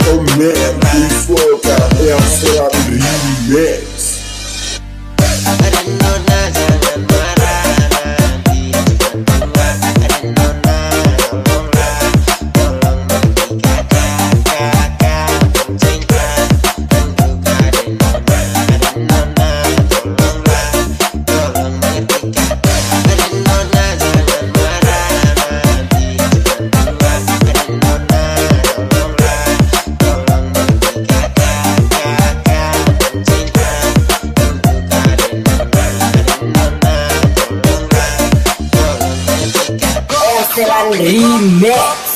oh man. Remix